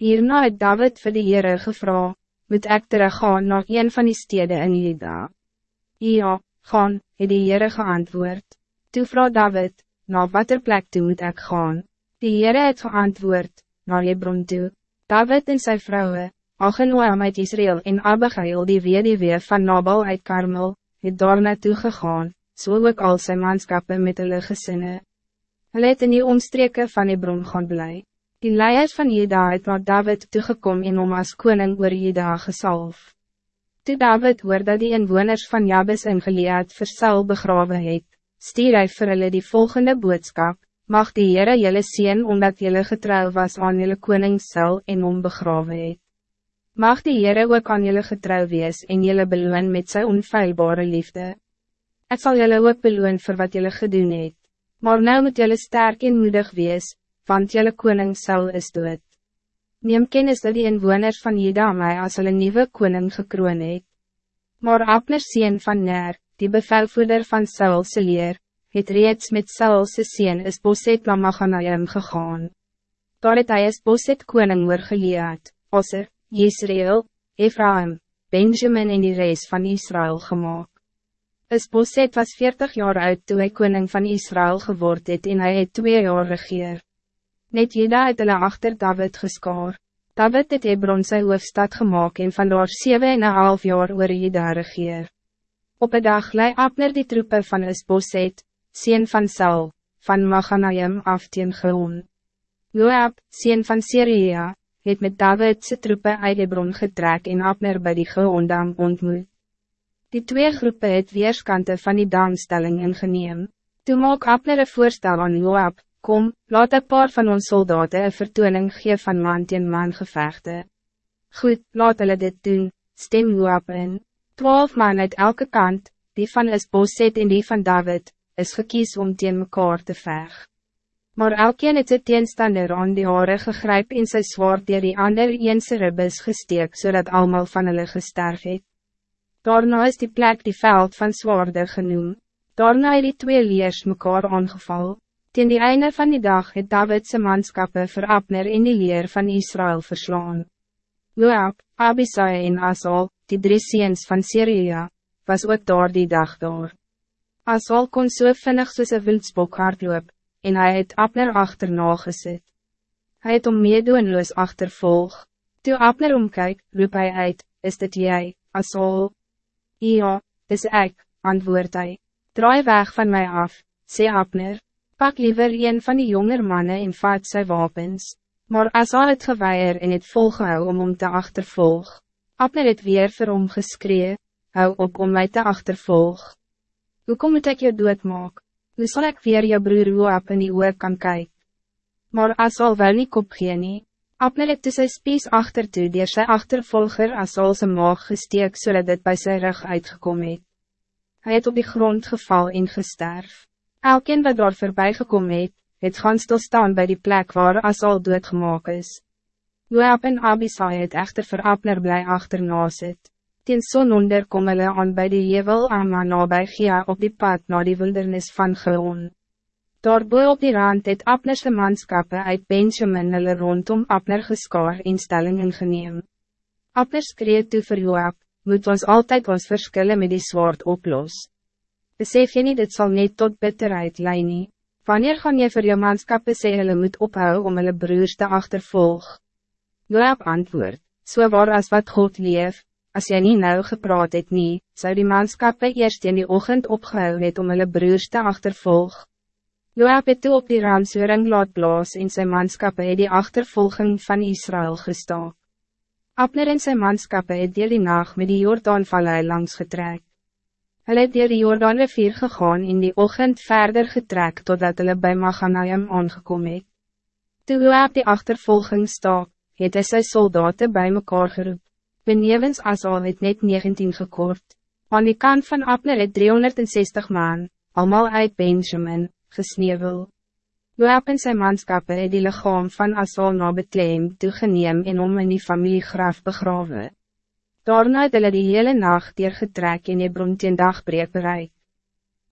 Hierna het David vir die Heere gevra, moet ek teruggaan na een van die steden in Juda? Ja, gaan, het die Heere geantwoord. Toe vraag David, na wat er plek toe moet ek gaan? Die Heere het geantwoord, na Hebron toe. David en zijn vrouwen, Achenoam uit Israël en Abigail die weduwee van Nabal uit Karmel, het daar naartoe gegaan, so ook al sy manskappe met hulle gesinne. Hulle het in die omstreke van Hebron gaan blij. Die leiers van Jeda het naar David toegekom en om as koning oor Jeda gesalf. Toe David hoor dat die inwoners van Jabes in Gilead vir Saul begrawe het, stier hy vir hulle die volgende boodskap, mag die Heere jylle sien omdat jylle getrouw was aan jylle koning Saul en om begrawe het. Mag die Heere ook aan jullie getrouw wees en jullie beloon met zijn onfeilbare liefde. Ik zal jullie ook beloon voor wat jullie gedoen het. Maar nou moet jullie sterk en moedig wees, want jullie koning Saul is dood. Neem kennis dat die inwoners van Jeda mij als hulle nieuwe koning gekroon het. Maar Abner sien van Ner, die bevelvoerder van Saul se leer, het reeds met Saul se sien is Boset na Maganaim gegaan. Daar het hy is Boset koning oorgeleed, Osser, Israël, Ephraim, Benjamin en die reis van Israël gemaakt. Isboset was 40 jaar oud toen hij koning van Israël geword het en hij het twee jaar regeer. Net Jeda het hulle achter David geskaar. David het Hebron sy hoofstad gemaakt en vandaar 7,5 jaar oor Jeda regeer. Op een dag lei Abner die troepen van Isboset, sien van Saul, van Maganaim af teen Geon. Joab, sien van Syria, het met Davidse troepen uit Hebron getrek en Abner bij die geondam ontmoet. Die twee groepen het weerskante van die daanstelling ingeneem. Toe maak Abner een voorstel aan Joab, kom, laat een paar van ons soldaten een vertoning gee van man teen man gevechte. Goed, laat hulle dit doen, stem Joab in. Twaalf man uit elke kant, die van Isboset en die van David, is gekies om teen mekaar te vechten. Maar elkeen het sy teenstander aan die hare gegryp en sy zwaard dier die ander eense ribbes gesteek, zodat allemaal van hulle gesterf het. Daarna is die plek die veld van zwaarde genoem. Daarna het die twee leers mekaar aangeval. Ten die einde van die dag het Davidse manskappe vir Abner in die leer van Israël verslaan. Joab, Abisai en Asal, die drie seens van Syria, was ook daar die dag daar. Asal kon so vinnig soos een wildsbok hardloop, en hij het Abner achterna gezet. Hij het om meedoenloos achtervolg. Toe Abner omkyk, roep hij uit, is dit jij, Asol? Ja, is ik, antwoord hij. Draai weg van mij af, sê Abner. Pak liever een van die jonger mannen en vaat sy wapens. Maar Asal het geweier en het volgehou om om te achtervolg. Abner het weer vir hom geskree, hou op om mij te achtervolg. Hoe kom het ek jou doodmaak? hoe zal ik weer je broer Joab in die oor kan kijken? Maar Asal wel niet opgee nie. Abner het sy spies achter toe dier sy achtervolger Asal sy maag gesteek so dat dit by sy rug uitgekom het. Hy het op die grond geval en gesterf. Elkeen wat daar voorbij gekom het, het gaan stilstaan bij die plek waar Asal doodgemaak is. Joab en Abisai het echter vir Abner bly achterna sit. Tien son onder kom hulle aan by die Jevel Amma na by Gia op die pad na die wildernis van Geon. Daarboe op die rand het Abnerse manskappe uit Benjamin hulle rondom Abner geskaar en stelling ingeneem. Abner skreeuw toe vir Joab, moet ons altijd ons verschillen met die zwaard oplos. Besef je niet dit zal niet tot bitterheid leiden. nie. Wanneer gaan je voor je manskappe sê hulle moet ophou om hulle broers te achtervolg? Joab antwoord, so waar as wat God leef, Als jy niet nou gepraat het nie, zou die manskappe eerst in die ochtend opgehou het om hulle broers te achtervolg. Joab het toe op die ramsoering laat blaas en sy manskappe het die achtervolging van Israël gestaak. Abner en sy manskappe het deel die nacht met die Jordaanvallei langs getrek. Hulle het deel die Jordaanrivier gegaan en die ochtend verder getrek totdat hulle by Maganaim aangekom het. Toe Joab die achtervolging staak, het hy sy soldaten bij mekaar geroep. Benevens Asal het net 19 gekort. Aan die kant van Abner het 360 man, allemaal uit Benjamin, gesnevel. Joab en sy manskappe het die lichaam van Asal na Betleem toegeneem en om in die familiegraf begrawe. Daarna het hulle die hele nacht getrek en die bron teen dagbreek bereik.